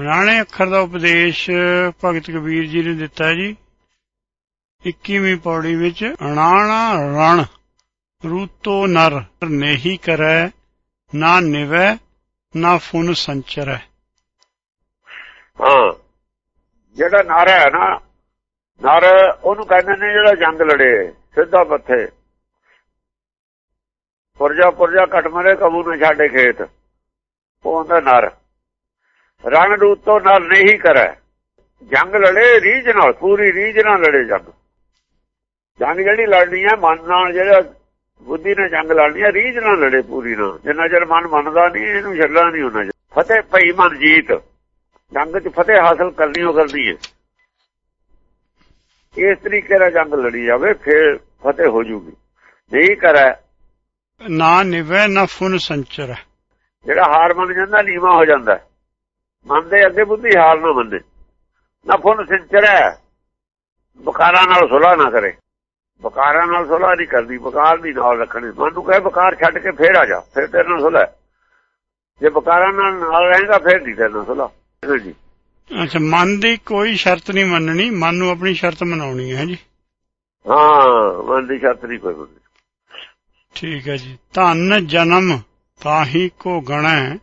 ਰਾਣੇ ਅੱਖਰ ਦਾ ਉਪਦੇਸ਼ ਭਗਤ ਕਬੀਰ ਜੀ ਨੇ ਦਿੱਤਾ ਜੀ। 21ਵੀਂ ਪੌੜੀ ਵਿੱਚ, ਅਣਾਣਾ ਰਣ, ਰੂਤੋ ਨਰ ਨੇਹੀ ਕਰੈ, ਨਾ ਨਿਵੈ, ਨਾ ਫੁਨ ਸੰਚਰੈ। ਹਾਂ। ਜਿਹੜਾ ਨਰ ਹੈ ਨਾ, ਨਰ ਉਹਨੂੰ ਕਹਿੰਦੇ ਨੇ ਜਿਹੜਾ ਜੰਗ ਲੜੇ, ਸਿੱਧਾ ਪੱਥੇ ਪੁਰਜਾ ਪੁਰਜਾ ਘਟ ਮਰੇ ਕਬੂ ਨਾ ਛਾੜੇ ਖੇਤ। ਉਹ ਹੁੰਦਾ ਨਰ। ਰਣ ਰੂਤ ਤੋਂ ਨਾਲ ਨਹੀਂ ਕਰੈ। ਜੰਗ ਲੜੇ ਰੀਝ ਨਾਲ ਪੂਰੀ ਰੀਝ ਨਾਲ ਲੜੇ ਜੰਗ। ਜੰਗ ਜਿਹੜੀ ਲੜਨੀ ਹੈ ਮਨ ਨਾਲ ਜਿਹੜਾ ਬੁੱਧੀ ਨਾਲ ਜੰਗ ਲੜਨੀ ਹੈ ਰੀਝ ਨਾਲ ਲੜੇ ਪੂਰੀ ਨਾਲ। ਜਿੰਨਾ ਚਿਰ ਮਨ ਮੰਨਦਾ ਨਹੀਂ ਇਹਨੂੰ ਛੱਡਣਾ ਨਹੀਂ ਉਹਨਾਂ ਫਤਿਹ ਭਈ ਮਨ ਜੀਤ। ਜੰਗ 'ਚ ਫਤਿਹ ਹਾਸਲ ਕਰਨੀ ਹੋ ਕਰਦੀ ਹੈ। ਇਸ ਤਰੀਕੇ ਨਾਲ ਜੰਗ ਲੜੀ ਜਾਵੇ ਫਿਰ ਫਤਿਹ ਹੋ ਜੂਗੀ। ਨਹੀਂ ਕਰੈ ਨਾ ਨਿਵੈ ਨਾ ਫੁਨ ਸੰਚਰੈ। ਜਿਹੜਾ ਹਾਰ ਮੰਨ ਜਾਂਦਾ ਨੀਵਾ ਹੋ ਜਾਂਦਾ। ਮਨ ਦੇ ਅੱਗੇ ਬੁੱਧੀ ਹਾਲ ਨਾ ਮੰਨੇ। ਨਾ ਫੁਨ ਸਿੰਚਰੈ ਬਕਾਰਾਂ ਨਾਲ ਸੁਲਾ ਨਾ ਕਰੇ। ਬਕਾਰਾਂ ਨਾਲ ਸੁਲਾ ਨਹੀਂ ਕਰਦੀ ਬਕਾਰ ਦੀ ਨਾਲ ਰੱਖਣੀ। ਮਨ ਨੂੰ ਕਹੇ ਬਕਾਰ ਛੱਡ ਕੇ ਫੇਰ ਆ ਜਾ ਫਿਰ ਤੇਰੇ ਨਾਲ ਸੁਲਾ ਜੇ ਬਕਾਰਾਂ ਨਾਲ ਨਾਲ ਰਹੇਗਾ ਫੇਰ ਨਹੀਂ ਤੇਰੇ ਨਾਲ ਸੁਲਾ ਜੀ। ਅੱਛਾ ਮਨ ਦੀ ਕੋਈ ਸ਼ਰਤ ਨਹੀਂ ਮੰਨਣੀ ਮਨ ਨੂੰ ਆਪਣੀ ਸ਼ਰਤ ਮਨਾਉਣੀ ਹੈ ਜੀ। ਹਾਂ ਮਨ ਦੀ ਸ਼ਰਤ ਨਹੀਂ ਕੋਈ ਮੰਨਣੀ। ਠੀਕ ਹੈ ਜੀ। ਧਨ ਜਨਮ ਤਾਹੀ ਕੋ ਗਣੈ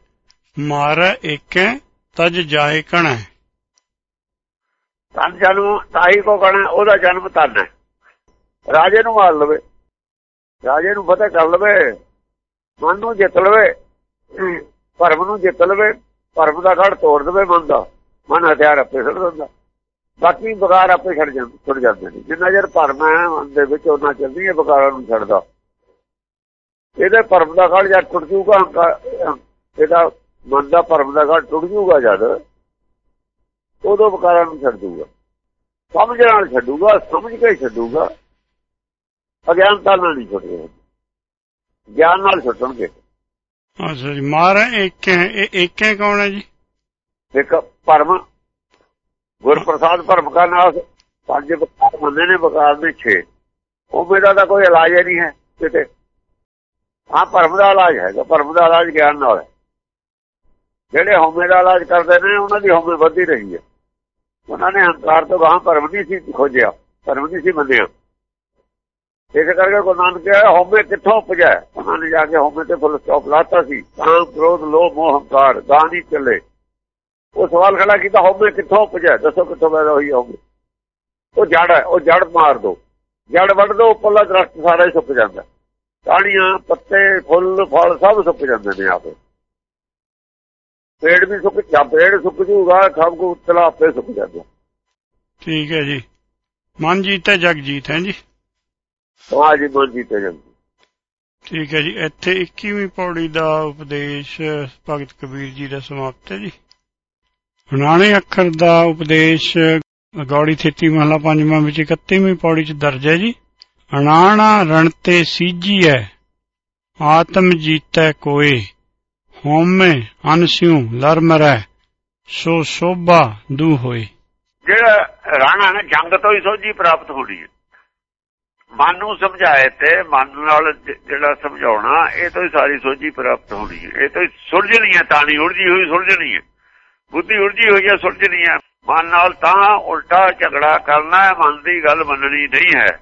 ਮਾਰੈ ਏਕੈ ਤਜ ਜਾਏ ਕਣੈ ਧਨ ਜਨਮ ਤਾਹੀ ਕੋ ਕਹਣਾ ਉਹਦਾ ਜਨਮ ਧਨ ਹੈ। ਰਾਜੇ ਨੂੰ ਮਾਰ ਲਵੇ। ਰਾਜੇ ਨੂੰ ਫਤਿਹ ਕਰ ਲਵੇ। ਮਨ ਨੂੰ ਜਿੱਤ ਲਵੇ। ਭਰਮ ਨੂੰ ਜਿੱਤ ਲਵੇ। ਭਰਮ ਦਾ ਘੜ ਤੋੜ ਦੇਵੇ ਮਨ ਦਾ। ਮਨ ਹਥਿਆਰ ਆਪੇ ਛੱਡ ਦਿੰਦਾ। ਬਾਕੀ ਬਗਾਰ ਆਪੇ ਛੱਡ ਜਾਂਦੇ ਛੁੱਟ ਜਾਂਦੇ ਨੇ। ਜਿੰਨਾ ਚਿਰ ਭਰਮ ਹੈ, ਮਨ ਦੇ ਵਿੱਚ ਉਹਨਾਂ ਚੱਲਦੀ ਹੈ ਬਗਾਰਾਂ ਨੂੰ ਛੱਡਦਾ। ਇਹਦੇ ਭਰਮ ਦਾ ਘੜ ਜਦ ਟੁੱਟ ਜੂਗਾ ਇਹਦਾ ਮਨ ਦਾ ਭਰਮ ਦਾ ਘੜ ਟੁੱਟ ਜੂਗਾ ਜਦ ਉਦੋਂ ਬਕਾਰਾਂ ਨੂੰ ਛੱਡ ਦੂਗਾ ਸਮਝ ਨਾਲ ਛੱਡੂਗਾ ਸਮਝ ਕੇ ਛੱਡੂਗਾ। ਅਗਿਆਨਤਾ ਨਾਲ ਨਹੀਂ ਛੱਡੇਗਾ ਗਿਆਨ ਨਾਲ ਛੱਡਣਗੇ। ਅੱਛਾ ਜੀ ਮਾਰੈ ਏਕੈ ਇਹ ਏਕੈ ਕੌਣ ਹੈ ਜੀ? ਇੱਕ ਭਰਮ ਗੁਰਪ੍ਰਸਾਦ ਭਰਮ ਦਾ ਨਾਮ ਪੰਜ ਬਕਾਰ ਮੰਨੇ ਨੇ ਬਕਾਰ ਦੇ 6 ਉਹ ਮੇਰਾ ਤਾਂ ਕੋਈ ਇਲਾਜ ਹੀ ਨਹੀਂ ਹੈ ਕਿਤੇ। ਹਾਂ ਭਰਮ ਦਾ ਇਲਾਜ ਹੈਗਾ ਭਰਮ ਦਾ ਇਲਾਜ ਗਿਆਨ ਨਾਲ ਹੈ। ਜਿਹੜੇ ਹਉਮੈ ਦਾ ਇਲਾਜ ਕਰਦੇ ਨੇ, ਉਹਨਾਂ ਦੀ ਹਉਮੈ ਵੱਧਦੀ ਰਹੀ ਹੈ। ਉਹਨਾਂ ਨੇ ਹੰਕਾਰ ਤੋਂ ਗਾਂ ਭਰਮ ਨਹੀਂ ਸੀ ਖੋਜਿਆ, ਭਰਮ ਨਹੀਂ ਸੀ ਮੰਨਿਆ। ਇਸ ਕਰਕੇ ਗੁਰੂ ਨਾਨਕ ਕਿਹਾ, ਹਉਮੈ ਕਿੱਥੋਂ ਉਪਜਾ? ਉਹਨਾਂ ਨੇ ਜਾ ਕੇ ਹਉਮੈ ਤੇ ਫੁੱਲ ਸਟਾਪ ਲਾਤਾ ਸੀ। ਕਾਮ ਕ੍ਰੋਧ ਲੋਭ, ਮੋਹ, ਹੰਕਾਰ ਗਾਂ ਚੱਲੇ। ਉਹ ਸਵਾਲ ਖੜਾ ਕੀਤਾ, ਹਉਮੈ ਕਿੱਥੋਂ ਉਪਜਾ? ਦੱਸੋ ਕਿੱਥੋਂ ਪੈਦਾ ਹੋਈ ਹਉਮੈ। ਉਹ ਜੜ ਹੈ, ਉਹ ਜੜ ਮਾਰ ਦੋ। ਜੜ ਵੱਢ ਦੋ, ਉੱਪਰਲਾ ਦਰਖਤ ਸਾਰਾ ਹੀ ਸੁੱਕ ਜਾਂਦਾ। ਟਾਹਣੀਆਂ ਪੱਤੇ, ਫੁੱਲ, ਫਲ ਸਭ ਸੁੱਕ ਜਾਂਦੇ ਨੇ ਆਪੇ। ਪੇੜ ਵੀ ਸੁੱਕ ਜਾ ਪੇੜ ਸੁੱਕ ਜੂਗਾ ਸਭ ਕੁ ਉੱਤਲਾ ਆਪੇ ਸੁੱਕ ਜਾਂਦਾ। ਠੀਕ ਹੈ ਜੀ। ਮਨ ਜੀਤ ਹੈ ਜਗ ਜੀਤ ਹੈ ਜੀ? ਹਾਂ ਜੀ ਮਨ ਜੀਤੇ ਜਾਂਦੇ ਠੀਕ ਹੈ ਜੀ। ਇੱਥੇ 21ਵੀਂ ਪੌੜੀ ਦਾ ਉਪਦੇਸ਼ ਭਗਤ ਕਬੀਰ ਜੀ ਦਾ ਸਮਾਪਤ ਹੈ ਜੀ। ਹੁਣਾਣੇ ਅੱਖਰ ਦਾ ਉਪਦੇਸ਼ ਗੌੜੀ ਥੇਤੀ ਮਹਲਾ ਪੰਜਵਾਂ ਵਿੱਚ 31ਵੀਂ ਪੌੜੀ 'ਚ ਦਰਜ ਹੈ ਜੀ। ਅਣਾਣਾ ਰਣ ਤੇ ਸੀਜੀਐ ਆਤਮ ਜੀਤੈ ਕੋਏ। ਹੋਮੇ ਅਨਸਿਉ ਲਰ ਮਰੈ, ਸੋ ਸੋਭਾ ਦੂ ਹੋਏ। ਜਿਹੜਾ ਰਾਣਾ ਨਾ, ਜੰਗ ਤੋਂ ਹੀ ਸੋਝੀ ਪ੍ਰਾਪਤ ਹੋਣੀ ਹੈ। ਮਨ ਨੂੰ ਸਮਝਾਏ ਤੇ ਮਨ ਨਾਲ ਜਿਹੜਾ ਸਮਝਾਉਣਾ, ਇਹ ਤੋਂ ਹੀ ਸਾਰੀ ਸੋਝੀ ਪ੍ਰਾਪਤ ਹੋਣੀ ਹੈ। ਇਹ ਤੋਂ ਹੀ ਸੁਲਝਣੀ ਹੈ, ਤਾਣੀ ਉਲਝੀ ਹੋਈ ਸੁਲਝਣੀ ਹੈ। ਬੁੱਧੀ ਉਲਝੀ ਹੋਈ ਹੈ, ਸੁਲਝਣੀ ਹੈ। ਮਨ ਨਾਲ ਤਾਂ ਉਲਟਾ ਝਗੜਾ ਕਰਨਾ ਹੈ, ਮਨ ਦੀ ਗੱਲ ਮੰਨਣੀ ਨਹੀਂ ਹੈ।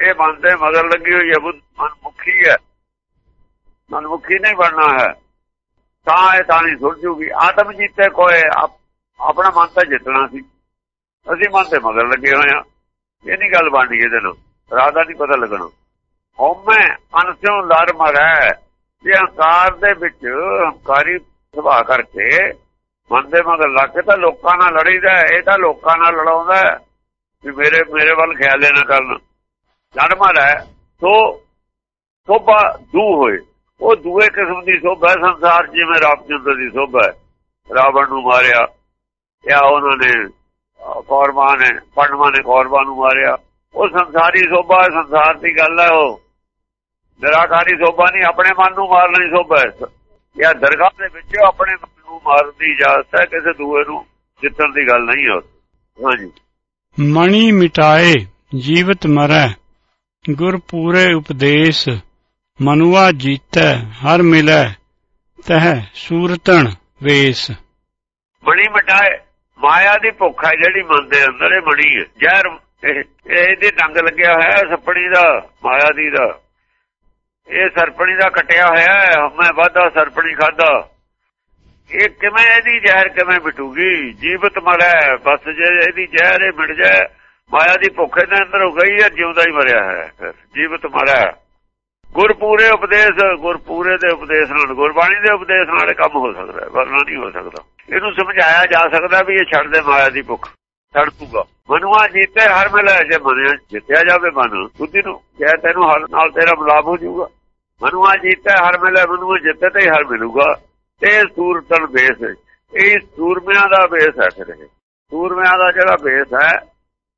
ਇਹ ਮਨ ਦੇ ਮਗਰ ਲੱਗੀ ਹੋਈ ਹੈ ਮਨ ਮੁਖੀ ਹੈ। ਮਨ ਮੁਖੀ ਨਹੀਂ ਬਣਨਾ ਹੈ। ਤਾਂ ਇਹ ਤਾਣੀ ਜੂਗੀ। ਆਤਮ ਜੀਤੇ ਕੋਏ ਆਪਣਾ ਮਨ ਤਾਂ ਜਿੱਤਣਾ ਸੀ। ਅਸੀਂ ਮਨ ਤੇ ਮਗਰ ਲੱਗੇ ਹੋਏ ਆ ਇਹ ਨਹੀਂ ਗੱਲ ਬਣਦੀ ਇਹਦੇ ਨਾਲ। ਰਾਦਾ ਨਹੀਂ ਪਤਾ ਲੱਗਣਾ। ਹਉਮੈ ਅਨਸਿਉ ਲੜ ਮਰੈ। ਜੇ ਹੰਕਾਰ ਦੇ ਵਿੱਚ ਹੰਕਾਰੀ ਸੁਭਾ ਕਰਕੇ ਮਨ ਦੇ ਮਗਰ ਲੱਗ ਕੇ ਤਾਂ ਲੋਕਾਂ ਨਾਲ ਲੜੀਦਾ ਇਹ ਤਾਂ ਲੋਕਾਂ ਨਾਲ ਲੜਾਉਂਦਾ ਵੀ ਮੇਰੇ ਮੇਰੇ ਵੱਲ ਖਿਆਲ ਲੈਣਾ ਕਰਨ। ਲੜ ਮਰੈ। ਸੋ ਸੋਭਾ ਦੂ ਹੋਏ। ਉਹ ਦੂਏ ਕਿਸਮ ਦੀ ਸੋਭਾ ਸੰਸਾਰ ਜਿਵੇਂ ਰਾਮਚੰਦਰ ਦੀ ਸੋਭਾ ਰਾਵਣ ਨੂੰ ਮਾਰਿਆ, ਜਾਂ ਉਹਨਾਂ ਨੇ ਕੌਰਵਾਂ ਨੇ, ਪੰਡਵਾਂ ਨੇ ਕੌਰਵਾਂ ਨੂੰ ਮਾਰਿਆ। ਉਹ ਸੰਸਾਰੀ ਸੋਭਾ ਸੰਸਾਰ ਦੀ ਗੱਲ ਹੈ ਉਹ। ਨਿਰਾਕਾਰੀ ਸੋਭਾ ਨਹੀਂ, ਆਪਣੇ ਮਨ ਨੂੰ ਮਾਰਨਾ ਹੀ ਸੋਭਾ ਜਾਂ ਦਰਗਾਹ ਦੇ ਵਿੱਚ ਆਪਣੇ ਮਨ ਨੂੰ ਮਾਰਨ ਦੀ ਇਜਾਜ਼ਤ ਹੈ, ਕਿਸੇ ਦੂਏ ਨੂੰ ਜਿੱਤਣ ਦੀ ਗੱਲ ਨਹੀਂ ਹੋ ਹਾਂਜੀ। ਮਣੀ ਮਿਟਾਏ, ਜੀਵਤ ਮਰੈ, ਗੁਰ ਪੂਰੇ ਉਪਦੇਸ਼। ਮਨੁਆ ਜੀਤੈ, ਹਰ ਮਿਲੈ, ਤਹ ਸੂਰਤਣ ਵੇਸ। ਬਣੀ ਮਟਾਏ ਮਾਇਆ ਦੀ ਭੁੱਖ ਹੈ ਜਿਹੜੀ ਮਨ ਦੇ ਅੰਦਰ, ਇਹ ਬਣੀ ਹੈ। ਜ਼ਹਿਰ ਇਹਦੇ ਡੰਗ ਲੱਗਿਆ ਹੋਇਆ ਸਰਪਣੀ ਦਾ, ਮਾਇਆ ਦੀ ਦਾ। ਇਹ ਸਰਪਣੀ ਦਾ ਕਟਿਆ ਹੋਇਆ ਹੈ, ਮੈਂ ਵਾਧਾ ਸਰਪਣੀ ਖਾਦਾ ਇਹ ਕਿਵੇਂ ਇਹਦੀ ਜ਼ਹਿਰ ਕਿਵੇਂ ਮਿਟੂਗੀ? ਜੀਵਤ ਮਰੈ, ਬਸ ਜੇ ਇਹਦੀ ਜ਼ਹਿਰ ਇਹ ਮਿਟ ਜਾਏ, ਮਾਇਆ ਦੀ ਭੁੱਖ ਦੇ ਅੰਦਰ ਹੋ ਗਈ ਹੈ, ਜਿਉਂਦਾ ਹੀ ਮਰਿਆ ਹੈ ਜੀਵਤ ਮਰੈ। ਗੁਰਪੂਰੇ ਉਪਦੇਸ਼, ਗੁਰਪੂਰੇ ਦੇ ਉਪਦੇਸ਼ ਨਾਲ, ਗੁਰਬਾਣੀ ਦੇ ਉਪਦੇਸ਼ ਨਾਲ ਕੰਮ ਹੋ ਸਕਦਾ ਹੈ ਵਰਨਾ ਨਹੀਂ ਹੋ ਸਕਦਾ। ਇਹਨੂੰ ਸਮਝਾਇਆ ਜਾ ਸਕਦਾ ਵੀ ਇਹ ਛੱਡ ਦੇ ਮਾਇਆ ਦੀ ਭੁੱਖ ਛੱਡ ਦੂਗਾ ਮਨੁਆ ਜੀਤੇ ਹਰ ਮਿਲੇ ਜੇ ਮਨਿਆ, ਜਿੱਤਿਆ ਜਾਵੇ ਮਨ, ਬੁੱਧੀ ਨੂੰ ਜੇ ਤੈਨੂੰ ਹਰ ਨਾਲ ਤੇਰਾ ਬਲਾਬ ਹੋ ਜਾਊਗਾ। ਮਨੁਆ ਜੀਤੇ ਹਰ ਮਿਲੇ ਮਨੁਆ ਜਿੱਤੇ ਤੇ ਹਰ ਮਿਲੂਗਾ। ਤੇ ਸੂਰਤਨ ਬੇਸ ਇਹ ਸੂਰਮਿਆਂ ਦਾ ਬੇਸ ਹੈ ਫਿਰ ਇਹ। ਸੂਰਮਿਆਂ ਦਾ ਜਿਹੜਾ ਬੇਸ ਹੈ,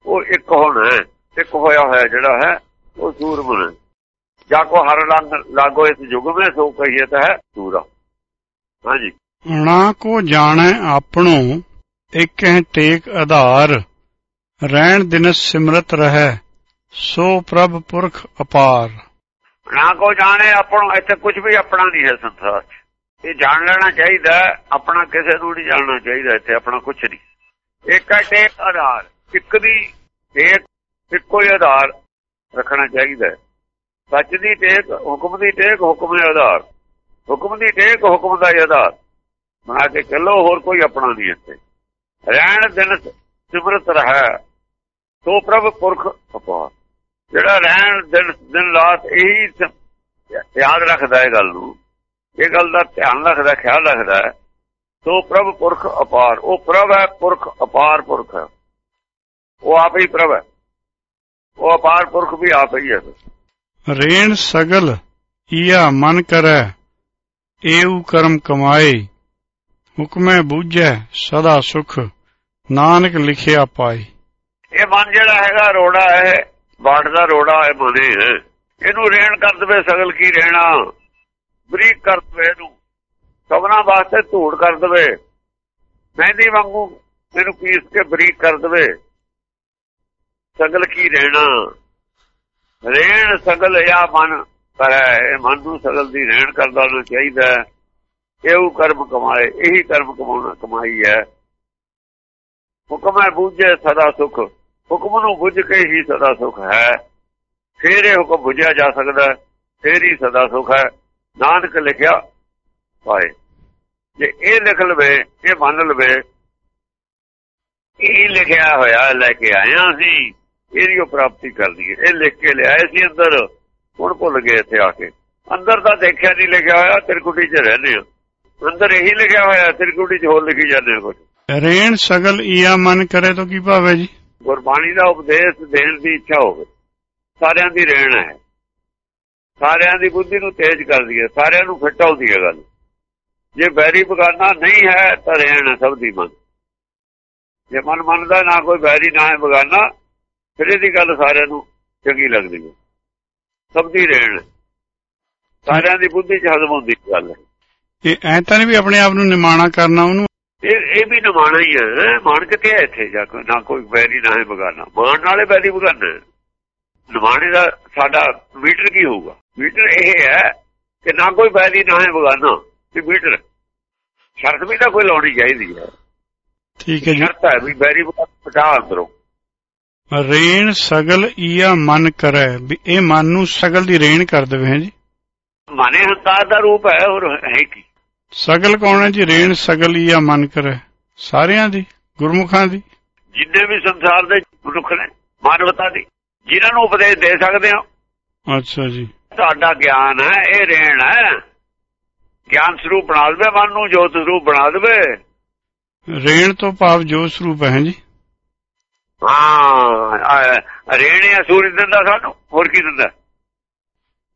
ਉਹ ਇੱਕ ਹੋਣਾ ਇੱਕ ਹੋਇਆ ਹੋਇਆ ਜਿਹੜਾ ਹੈ, ਉਹ ਸੂਰਮਨ ਜਾ ਕੋ ਹਰ ਰੰਗ ਲਾਗੋ ਇਸ ਯੁਗ ਵਿੱਚ ਸੋ ਕਹੀਏ ਤਾਂ ਹੈ ਸੂਰਾ ਹਾਂਜੀ ਨਾ ਕੋ ਜਾਣੈ ਆਪਣੋ ਇੱਕ ਹੈ ਟੇਕ ਆਧਾਰ ਰਹਿਣ ਦਿਨ ਸਿਮਰਤ ਰਹੈ ਸੋ ਪ੍ਰਭ ਪੁਰਖ ਅਪਾਰ ਨਾ ਕੋ ਜਾਣੇ ਆਪਣੋ ਇੱਥੇ ਕੁਝ ਵੀ ਆਪਣਾ ਨਹੀਂ ਹੈ ਸੰਸਾਰ 'ਚ ਇਹ ਜਾਣ ਲੈਣਾ ਚਾਹੀਦਾ ਆਪਣਾ ਕਿਸੇ ਨੂੰ ਨਹੀਂ ਜਾਣਨਾ ਚਾਹੀਦਾ ਇੱਥੇ ਆਪਣਾ ਕੁਝ ਨਹੀਂ ਇੱਕ ਹੈ ਟੇਕ ਆਧਾਰ ਇੱਕ ਦੀ ਟੇਕ ਇੱਕੋ ਹੀ ਆਧਾਰ ਰੱਖਣਾ ਚਾਹੀਦਾ ਸੱਚ ਦੀ ਟੇਕ, ਹੁਕਮ ਦੀ ਟੇਕ, ਹੁਕਮ ਦੇ ਆਧਾਰ। ਹੁਕਮ ਦੀ ਟੇਕ, ਹੁਕਮ ਦਾ ਆਧਾਰ। ਬਣਾ ਕੇ ਚੱਲੋ, ਹੋਰ ਕੋਈ ਆਪਣਾ ਨਹੀਂ ਇੱਥੇ। ਰਹਿਣ ਦਿਨ ਸਿਮਰਤ ਰਹਾ। ਸੋ ਪ੍ਰਭ ਪੁਰਖ ਅਪਾਰ। ਜਿਹੜਾ ਰਹਿਣ ਦਿਨ ਦਿਨ ਰਾਤ ਇਹੀ ਯਾਦ ਰੱਖਦਾ ਇਹ ਗੱਲ ਨੂੰ। ਇਹ ਗੱਲ ਦਾ ਧਿਆਨ ਰੱਖਦਾ, ਖਿਆਲ ਰੱਖਦਾ ਸੋ ਪ੍ਰਭ ਪੁਰਖ ਅਪਾਰ। ਉਹ ਪ੍ਰਭ ਹੈ, ਪੁਰਖ ਅਪਾਰ ਪੁਰਖ। ਹੈ ਉਹ ਆਪ ਹੀ ਪ੍ਰਭ ਹੈ। ਉਹ ਅਪਾਰ ਪੁਰਖ ਵੀ ਆਪ ਹੀ ਹੈ। ਰੇਣ ਸਗਲ, ਈਆ ਮਨ ਕਰੈ ਏਉ ਕਰਮ ਕਮਾਏ, ਹੁਕਮੈ ਬੂਝੈ, ਸਦਾ ਸੁਖ, ਨਾਨਕ ਲਿਖਿਆ ਪਾਏ। ਇਹ ਮਨ ਜਿਹੜਾ ਹੈਗਾ ਰੋੜਾ ਹੈ ਬਾੜ ਦਾ ਰੋੜਾ ਹੈ ਮਨੇ ਇਹਨੂੰ ਰੇਣ ਕਰ ਦਵੇ ਸਗਲ ਕੀ ਰਹਿਣਾ ਬਰੀਕ ਕਰ ਦਵੇ ਇਹਨੂੰ। ਸਭਨਾ ਵਾਸਤੇ ਧੂੜ ਕਰ ਦਵੇ। ਮਹਿੰਦੀ ਵਾਂਗੂ ਇਹਨੂੰ ਪੀਸ ਕੇ ਬਰੀਕ ਕਰ ਦਵੇ। ਸਗਲ ਕੀ ਰਹਿਣਾ ਰਹਿਣ ਸਗਲ ਜਾਂ ਮਨ ਕਰੈ, ਇਹ ਮਨ ਨੂੰ ਸਗਲ ਦੀ ਰਹਿਣ ਕਰਦਾ ਨੂੰ ਚਾਹੀਦਾ ਇਹੋ ਕਰਮ ਕਮਾਏ, ਇਹੀ ਕਰਮ ਕਮਾਉਣਾ ਕਮਾਈ ਹੈ। ਹੁਕਮ ਹੈ ਬੁੱਝੇ ਸਦਾ ਸੁਖ, ਹੁਕਮ ਨੂੰ ਬੁੱਝ ਕੇ ਹੀ ਸਦਾ ਸੁਖ ਹੈ। ਫੇਰ ਇਹ ਹੁਕਮ ਬੁਝਿਆ ਜਾ ਸਕਦਾ ਫੇਰ ਹੀ ਸਦਾ ਸੁਖ ਹੈ। ਨਾਨਕ ਲਿਖਿਆ, ਪਾਏ। ਜੇ ਇਹ ਲਿਖ ਲਵੇ, ਇਹ ਮੰਨ ਲਵੇ, ਇਹ ਲਿਖਿਆ ਹੋਇਆ ਲੈ ਕੇ ਆਇਆ ਸੀ। ਇਹਦੀ ਪ੍ਰਾਪਤੀ ਕਰ ਲਈਏ। ਇਹ ਲਿਖ ਕੇ ਲਿਆਏ ਸੀ ਅੰਦਰ। ਹੁਣ ਭੁੱਲ ਗਏ ਇੱਥੇ ਆ ਕੇ। ਅੰਦਰ ਤਾਂ ਦੇਖਿਆ ਨਹੀਂ ਲਿਖਿਆ ਹੋਇਆ ਤਿਰਕੁਟੀ 'ਚ ਰਹਿੰਦੇ ਆ ਅੰਦਰ ਇਹੀ ਲਿਖਿਆ ਹੋਇਆ ਤਿਰਕੁਟੀ 'ਚ ਹੋਰ ਲਿਖੀ ਜਾਂਦੇ ਕੁਝ। ਰੇਣ ਸਗਲ ਈਆ ਮਨ ਕਰੇ ਤਾਂ ਕੀ ਭਾਵੇਂ ਜੀ? ਗੁਰਬਾਣੀ ਦਾ ਉਪਦੇਸ਼ ਦੇਣ ਦੀ ਇੱਛਾ ਹੋਵੇ। ਸਾਰਿਆਂ ਦੀ ਰਹਿਣ ਹੈ। ਸਾਰਿਆਂ ਦੀ ਬੁੱਧੀ ਨੂੰ ਤੇਜ਼ ਕਰਦੀ ਹੈ ਸਾਰਿਆਂ ਨੂੰ ਫਿੱਟ ਆਉਂਦੀ ਹੈ ਗੱਲ। ਜੇ ਬੈਰੀ ਬਗਾਨਾ ਨਹੀਂ ਹੈ ਤਾਂ ਰਹਿਣ ਸਭ ਦੀ ਮਨ। ਜੇ ਮਨ ਮੰਨਦਾ ਨਾ ਕੋਈ ਬੈਰੀ ਨਾ ਹੈ ਬਗਾਨਾ ਫਿਰ ਇਹਦੀ ਗੱਲ ਸਾਰਿਆਂ ਨੂੰ ਚੰਗੀ ਲੱਗਦੀ ਹੈ। ਸਭ ਦੀ ਰਹਿਣ ਸਾਰਿਆਂ ਦੀ ਬੁੱਧੀ ਚ ਹਜ਼ਮ ਹੁੰਦੀ ਗੱਲ ਇਹ ਐ ਤਾਂ ਨਹੀਂ ਵੀ ਆਪਣੇ ਆਪ ਨੂੰ ਨਿਮਾਣਾ ਕਰਨਾ ਉਹਨੂੰ? ਇਹ ਇਹ ਵੀ ਨਿਮਾਣਾ ਹੀ ਹੈ। ਮਾਨ ਕਿਤੇ ਹੈ ਇੱਥੇ ਜਾ ਕੇ? ਨਾ ਕੋਈ ਬੈਰੀ ਨਾ ਹੈ ਬਗਾਨਾ। ਮਾਨ ਨਾਲੇ ਬੈਰੀ ਬਗਾਨਾ ਨਿਮਾਣੇ ਦਾ ਸਾਡਾ ਮੀਟਰ ਕੀ ਹੋਊਗਾ? ਮੀਟਰ ਇਹ ਹੈ ਕਿ ਨਾ ਕੋਈ ਬੈਰੀ ਨਾ ਹੈ ਬਗਾਨਾ। ਤੇ ਮੀਟਰ ਸ਼ਰਤ ਵੀ ਤਾਂ ਕੋਈ ਲਾਉਣੀ ਚਾਹੀਦੀ ਹੈ। ਠੀਕ ਹੈ ਜੀ। ਸ਼ਰਤ ਹੈ ਵੀ ਬੈਰੀ ਪਟਾ ਅੰਦਰੋਂ। ਰੇਣ ਸਗਲ ਈਆ ਮਨ ਕਰੈ। ਵੀ ਇਹ ਮਨ ਨੂੰ ਸਗਲ ਦੀ ਰੇਣ ਕਰ ਦੇਵੇ ਹੈ ਜੀ? ਮਨੇ ਹੰਕਾਰ ਦਾ ਰੂਪ ਹੈ ਹੋਰ ਹੈ ਕੀ? ਸਗਲ ਕੌਣ ਹੈ ਜੀ? ਰੇਣ ਸਗਲ ਈਆ ਮਨ ਕਰੈ। ਸਾਰਿਆਂ ਦੀ ਗੁਰਮੁਖਾਂ ਦੀ? ਜਿੰਨੇ ਵੀ ਸੰਸਾਰ ਦੇ ਮਨੁੱਖ ਨੇ ਮਾਨਵਤਾ ਦੀ ਜਿਨ੍ਹਾਂ ਨੂੰ ਉਪਦੇਸ਼ ਦੇ ਸਕਦੇ ਹੋ। ਅੱਛਾ ਜੀ। ਤੁਹਾਡਾ ਗਿਆਨ ਹੈ ਇਹ ਰੇਣ ਹੈ। ਗਿਆਨ ਸਰੂਪ ਬਣਾ ਦੇਵੇ ਮਨ ਨੂੰ ਜੋਤ ਸਰੂਪ ਬਣਾ ਦੇਵੇ। ਰੇਣ ਤੋਂ ਭਾਵ ਜੋ ਸਰੂਪ ਹੈ ਜੀ? ਹਾਂ ਰੇਣ ਸੂਰਜ ਦਿੰਦਾ ਸਾਨੂੰ ਹੋਰ ਕੀ ਦਿੰਦਾ?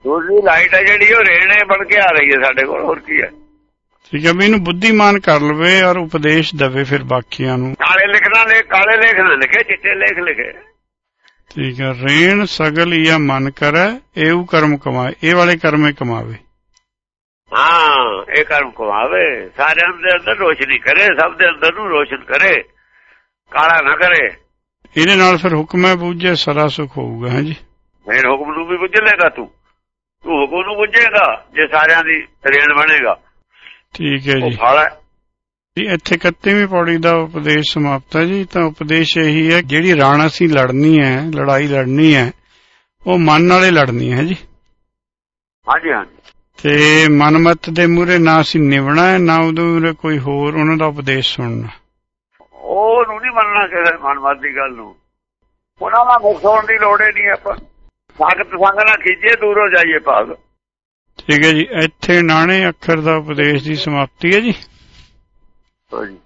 ਸੂਰਜ ਦੀ ਲਾਈਟ ਹੈ ਜਿਹੜੀ ਉਹ ਰੇਣੇ ਬਣ ਕੇ ਆ ਰਹੀ ਹੈ ਸਾਡੇ ਕੋਲ ਹੋਰ ਕੀ ਹੈ? ਠੀਕ ਹੈ ਇਹਨੂੰ ਬੁੱਧੀਮਾਨ ਕਰ ਲਵੇ ਔਰ ਉਪਦੇਸ਼ ਦੇਵੇ ਫਿਰ ਬਾਕੀਆਂ ਨੂੰ। ਕਾਲੇ ਲਿਖਣਾ ਲੈ ਕਾਲੇ ਲੇਖ ਨਾ ਲਿਖੇ ਚਿੱਟੇ ਲੇਖ ਲਿਖੇ। ਠੀਕ ਹੈ ਰੇਣ ਸਗਲ ਈਆ ਮਨ ਕਰੈ ਏਉ ਕਰਮ ਕਮਾਏ ਇਹ ਵਾਲੇ ਕਰਮੇ ਕਮਾਵੇ। ਹਾਂ ਇਹ ਕਰਮ ਕਮਾਵੇ ਸਾਰਿਆਂ ਦੇ ਅੰਦਰ ਰੋਸ਼ਨੀ ਕਰੇ ਸਭ ਦੇ ਅੰਦਰ ਨੂੰ ਰੋਸ਼ਨ ਕਰੇ ਕਾਲਾ ਨਾ ਕਰੇ। ਇਹਦੇ ਨਾਲ ਫਿਰ ਹੁਕਮ ਹੈ ਬੂਝੇ ਸਦਾ ਸੁਖ ਹੋਊਗਾ ਹੈ ਜੀ? ਮੇਰੇ ਹੁਕਮ ਨੂੰ ਵੀ ਬੁੱਝ ਲੇਗਾ ਤੂੰ? ਤੂੰ ਹੁਕਮ ਨੂੰ ਬੁੱਝੇਗਾ ਜੇ ਸਾਰਿਆਂ ਦੀ ਰੇਣ ਬਣੇਗਾ। ਠੀਕ ਹੈ ਜੀ। ਜੀ ਇੱਥੇ 31ਵੀਂ ਪੌੜੀ ਦਾ ਉਪਦੇਸ਼ ਸਮਾਪਤ ਹੈ ਜੀ ਤਾਂ ਉਪਦੇਸ਼ ਇਹੀ ਹੈ ਜਿਹੜੀ ਰਣ ਅਸੀਂ ਲੜਨੀ ਹੈ ਲੜਾਈ ਲੜਨੀ ਹੈ ਉਹ ਮਨ ਨਾਲੇ ਲੜਨੀ ਹੈ ਜੀ। ਹਾਂਜੀ ਹਾਂਜੀ। ਤੇ ਮਨਮਤ ਦੇ ਮੂਹਰੇ ਨਾ ਅਸੀਂ ਨਿਵਣਾ ਹੈ ਨਾ ਉਹਦੇ ਮੂਹਰੇ ਕੋਈ ਹੋਰ ਉਹਨਾਂ ਦਾ ਉਪਦੇਸ਼ ਸੁਣਨਾ। ਉਹ ਨੂੰ ਨਹੀਂ ਮੰਨਣਾ ਕਿਸੇ ਮਨਮਤ ਦੀ ਗੱਲ ਨੂੰ। ਉਹਨਾਂ ਦਾ ਮੁਖ ਹੋਣ ਦੀ ਲੋੜ ਹੀ ਨਹੀਂ ਆਪਾਂ। ਸਾਖਤ ਸੰਗ ਨਾ ਖਿੱਚੇ ਦੂਰੋਂ ਜਾਈਏ ਭਾਗ। ਠੀਕ ਹੈ ਜੀ ਇੱਥੇ ਨਾਣੇ ਅੱਖਰ ਦਾ ਉਪਦੇਸ਼ ਦੀ ਸਮਾਪਤੀ ਹੈ ਜੀ। ਹਾਂਜੀ